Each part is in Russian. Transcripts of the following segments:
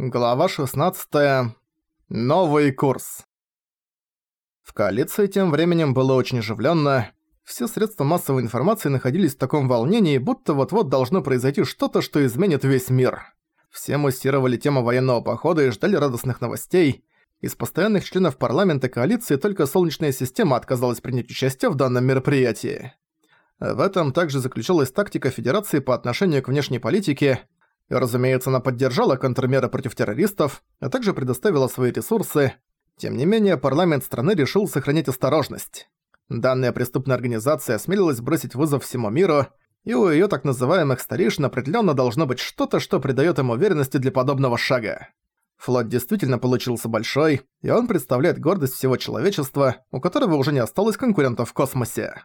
Глава 16. Новый курс. В коалиции тем временем было очень оживленно. Все средства массовой информации находились в таком волнении, будто вот-вот должно произойти что-то, что изменит весь мир. Все муссировали тему военного похода и ждали радостных новостей. Из постоянных членов парламента коалиции только Солнечная система отказалась принять участие в данном мероприятии. В этом также заключалась тактика Федерации по отношению к внешней политике, Разумеется, она поддержала контрмеры против террористов, а также предоставила свои ресурсы. Тем не менее, парламент страны решил сохранять осторожность. Данная преступная организация осмелилась бросить вызов всему миру, и у её так называемых старейшин определённо должно быть что-то, что придаёт им уверенности для подобного шага. Флот действительно получился большой, и он представляет гордость всего человечества, у которого уже не осталось конкурентов в космосе.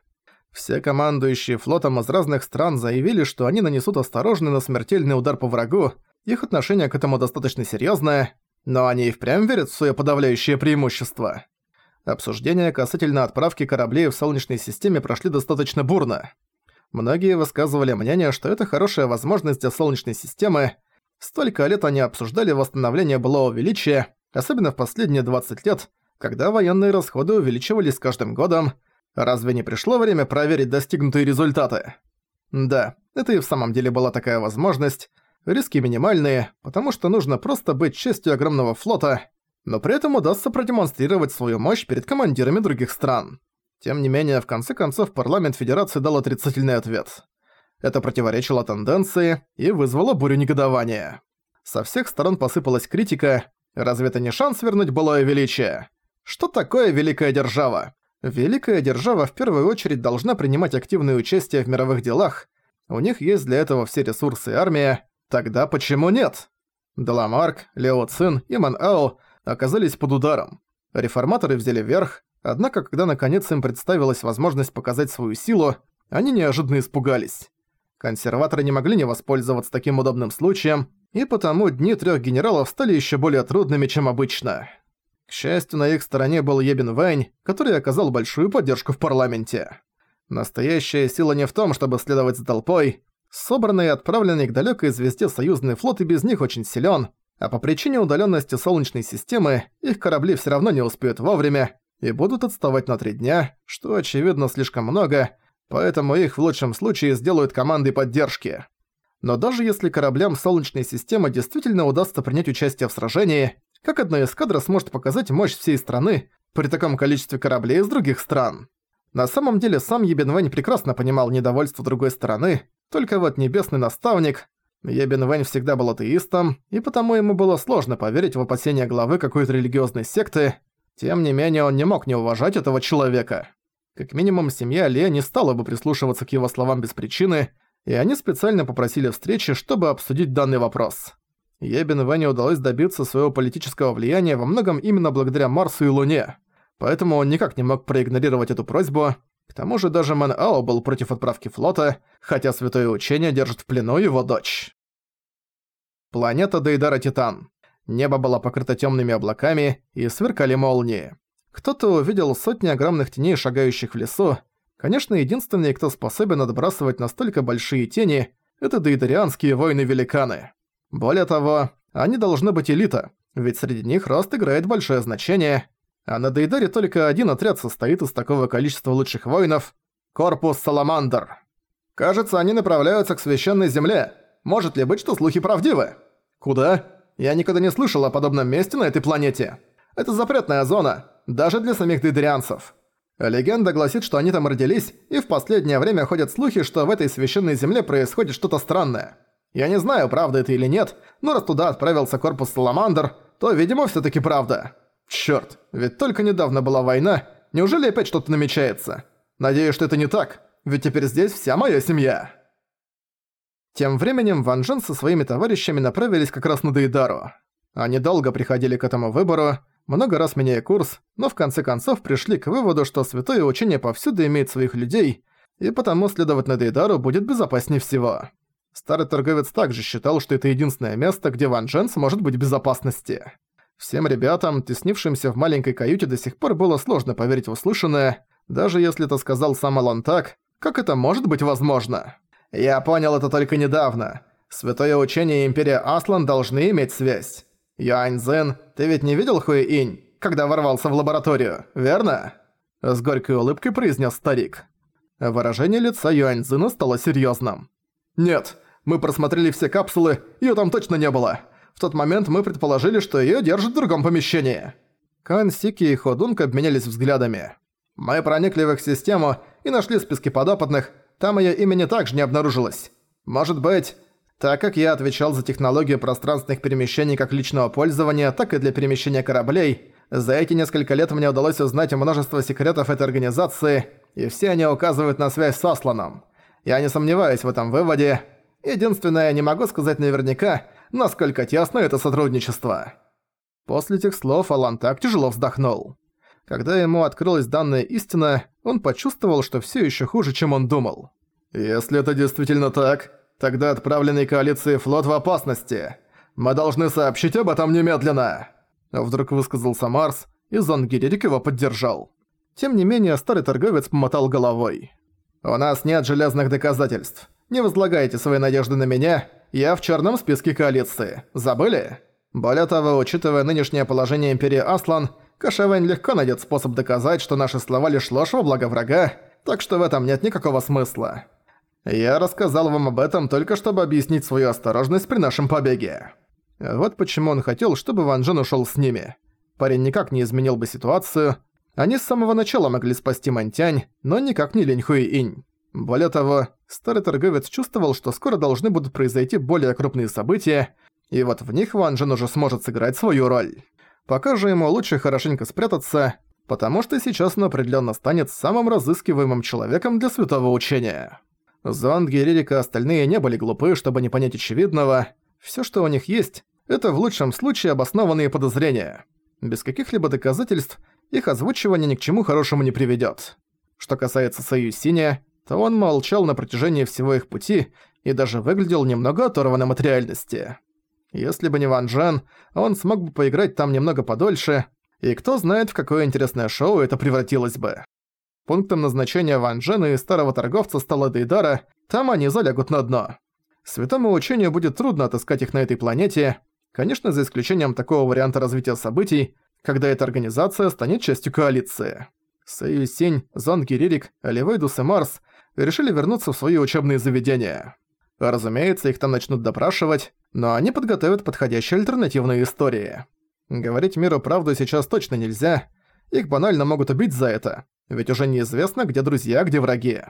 Все командующие флотом из разных стран заявили, что они нанесут осторожный, но смертельный удар по врагу, их отношение к этому достаточно серьёзное, но они и впрямь верят в своё подавляющее преимущество. Обсуждения касательно отправки кораблей в Солнечной системе прошли достаточно бурно. Многие высказывали мнение, что это хорошая возможность для Солнечной системы. Столько лет они обсуждали восстановление былого величия, особенно в последние 20 лет, когда военные расходы увеличивались с каждым годом, Разве не пришло время проверить достигнутые результаты? Да, это и в самом деле была такая возможность. Риски минимальные, потому что нужно просто быть частью огромного флота, но при этом удастся продемонстрировать свою мощь перед командирами других стран. Тем не менее, в конце концов, парламент Федерации дал отрицательный ответ. Это противоречило тенденции и вызвало бурю негодования. Со всех сторон посыпалась критика. Разве это не шанс вернуть былое величие? Что такое великая держава? Великая держава в первую очередь должна принимать активное участие в мировых делах. У них есть для этого все ресурсы и армия. Тогда почему нет? Деламарк, Лео Цин и Ман Ао оказались под ударом. Реформаторы взяли верх, однако когда наконец им представилась возможность показать свою силу, они неожиданно испугались. Консерваторы не могли не воспользоваться таким удобным случаем, и потому дни трех генералов стали еще более трудными, чем обычно. К счастью, на их стороне был Ебин Вэнь, который оказал большую поддержку в парламенте. Настоящая сила не в том, чтобы следовать за толпой. Собранный и отправленный к далёкой звезде союзный флот и без них очень силён, а по причине удалённости Солнечной системы их корабли всё равно не успеют вовремя и будут отставать на три дня, что, очевидно, слишком много, поэтому их в лучшем случае сделают командой поддержки. Но даже если кораблям Солнечной системы действительно удастся принять участие в сражении, как одна эскадра сможет показать мощь всей страны при таком количестве кораблей из других стран? На самом деле сам Ебенвэнь прекрасно понимал недовольство другой стороны, только вот небесный наставник... Ебенвэнь всегда был атеистом, и потому ему было сложно поверить в опасения главы какой-то религиозной секты, тем не менее он не мог не уважать этого человека. Как минимум, семья Ле не стала бы прислушиваться к его словам без причины, и они специально попросили встречи, чтобы обсудить данный вопрос. Ебин Вэне удалось добиться своего политического влияния во многом именно благодаря Марсу и Луне, поэтому он никак не мог проигнорировать эту просьбу. К тому же даже Мэн Ао был против отправки флота, хотя Святое Учение держит в плену его дочь. Планета Дейдара Титан. Небо было покрыто темными облаками и сверкали молнии. Кто-то увидел сотни огромных теней, шагающих в лесу. Конечно, единственные, кто способен отбрасывать настолько большие тени, это дейдарианские воины-великаны. Более того, они должны быть элита, ведь среди них рост играет большое значение, а на Дейдаре только один отряд состоит из такого количества лучших воинов – Корпус Саламандр. Кажется, они направляются к священной земле. Может ли быть, что слухи правдивы? Куда? Я никогда не слышал о подобном месте на этой планете. Это запретная зона, даже для самих дейдарианцев. Легенда гласит, что они там родились, и в последнее время ходят слухи, что в этой священной земле происходит что-то странное. Я не знаю, правда это или нет, но раз туда отправился корпус Саламандр, то, видимо, всё-таки правда. Чёрт, ведь только недавно была война, неужели опять что-то намечается? Надеюсь, что это не так, ведь теперь здесь вся моя семья. Тем временем Ван Джен со своими товарищами направились как раз на Дейдару. Они долго приходили к этому выбору, много раз меняя курс, но в конце концов пришли к выводу, что святое учение повсюду имеет своих людей, и потому следовать на Дейдару будет безопаснее всего. Старый торговец также считал, что это единственное место, где Ван Джен сможет быть в безопасности. Всем ребятам, теснившимся в маленькой каюте, до сих пор было сложно поверить в услышанное, даже если это сказал сам Алан так, как это может быть возможно? Я понял это только недавно. Святое учение и Империя Аслан должны иметь связь. Юань Зен, ты ведь не видел Хуэ Инь, когда ворвался в лабораторию, верно?» С горькой улыбкой произнес старик. Выражение лица Юань Зена стало серьезным. «Нет, мы просмотрели все капсулы, ее там точно не было. В тот момент мы предположили, что ее держат в другом помещении». Кан Сики и Ходунг обменялись взглядами. «Мы проникли в их систему и нашли списки подопытных, там её имени также не обнаружилось. Может быть, так как я отвечал за технологию пространственных перемещений как личного пользования, так и для перемещения кораблей, за эти несколько лет мне удалось узнать множество секретов этой организации, и все они указывают на связь с Асланом. Я не сомневаюсь в этом выводе. Единственное, не могу сказать наверняка, насколько тесно это сотрудничество». После этих слов Алан так тяжело вздохнул. Когда ему открылась данная истина, он почувствовал, что все еще хуже, чем он думал. «Если это действительно так, тогда отправленный коалицией флот в опасности. Мы должны сообщить об этом немедленно!» Вдруг высказался Марс, и Зонгиририк его поддержал. Тем не менее, старый торговец помотал головой. «У нас нет железных доказательств. Не возлагайте свои надежды на меня. Я в черном списке коалиции. Забыли?» Более того, учитывая нынешнее положение Империи Аслан, Кашавэнь легко найдет способ доказать, что наши слова лишь ложь во благо врага, так что в этом нет никакого смысла. Я рассказал вам об этом только чтобы объяснить свою осторожность при нашем побеге. Вот почему он хотел, чтобы Ван Джен ушёл с ними. Парень никак не изменил бы ситуацию. Они с самого начала могли спасти Мантянь, но никак не Линь Хуи Инь. Более того, старый торговец чувствовал, что скоро должны будут произойти более крупные события, и вот в них Ван Джен уже сможет сыграть свою роль. Пока же ему лучше хорошенько спрятаться, потому что сейчас он определенно станет самым разыскиваемым человеком для святого учения. Зонд, Геририк и остальные не были глупы, чтобы не понять очевидного. Все, что у них есть, это в лучшем случае обоснованные подозрения. Без каких-либо доказательств их озвучивание ни к чему хорошему не приведет. Что касается Союзиня, то он молчал на протяжении всего их пути и даже выглядел немного оторванным от реальности. Если бы не Ван Джен, он смог бы поиграть там немного подольше, и кто знает, в какое интересное шоу это превратилось бы. Пунктом назначения Ван Джена и старого торговца стала Дейдара, там они залягут на дно. Святому учению будет трудно отыскать их на этой планете, конечно, за исключением такого варианта развития событий, когда эта организация станет частью коалиции. Союз Синь, Зон Киририк, Оливейдус и Марс решили вернуться в свои учебные заведения. Разумеется, их там начнут допрашивать, но они подготовят подходящие альтернативные истории. Говорить миру правду сейчас точно нельзя, их банально могут убить за это, ведь уже неизвестно, где друзья, где враги.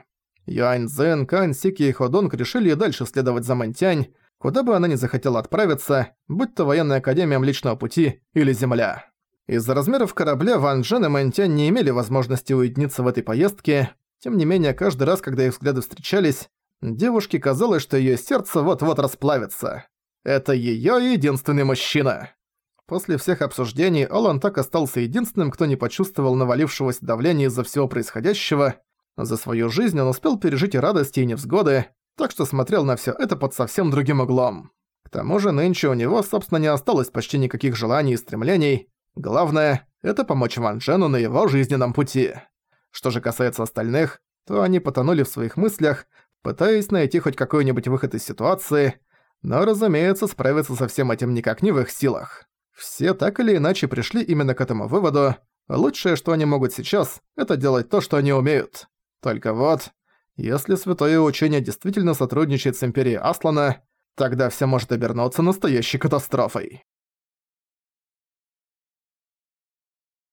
Юань Цзэн, Кан, Сики и Ходонг решили и дальше следовать за Мантянь, куда бы она ни захотела отправиться, будь то военная академия Млечного Пути или Земля. Из-за размеров корабля Ван Джен и Мантянь не имели возможности уединиться в этой поездке, тем не менее, каждый раз, когда их взгляды встречались, девушке казалось, что её сердце вот-вот расплавится. Это её единственный мужчина. После всех обсуждений Алан так остался единственным, кто не почувствовал навалившегося давления из-за всего происходящего. За свою жизнь он успел пережить и радости, и невзгоды, так что смотрел на всё это под совсем другим углом. К тому же нынче у него, собственно, не осталось почти никаких желаний и стремлений. Главное — это помочь Ван Джену на его жизненном пути. Что же касается остальных, то они потонули в своих мыслях, пытаясь найти хоть какой-нибудь выход из ситуации, но, разумеется, справиться со всем этим никак не в их силах. Все так или иначе пришли именно к этому выводу. Лучшее, что они могут сейчас, это делать то, что они умеют. Только вот, если Святое Учение действительно сотрудничает с Империей Аслана, тогда все может обернуться настоящей катастрофой.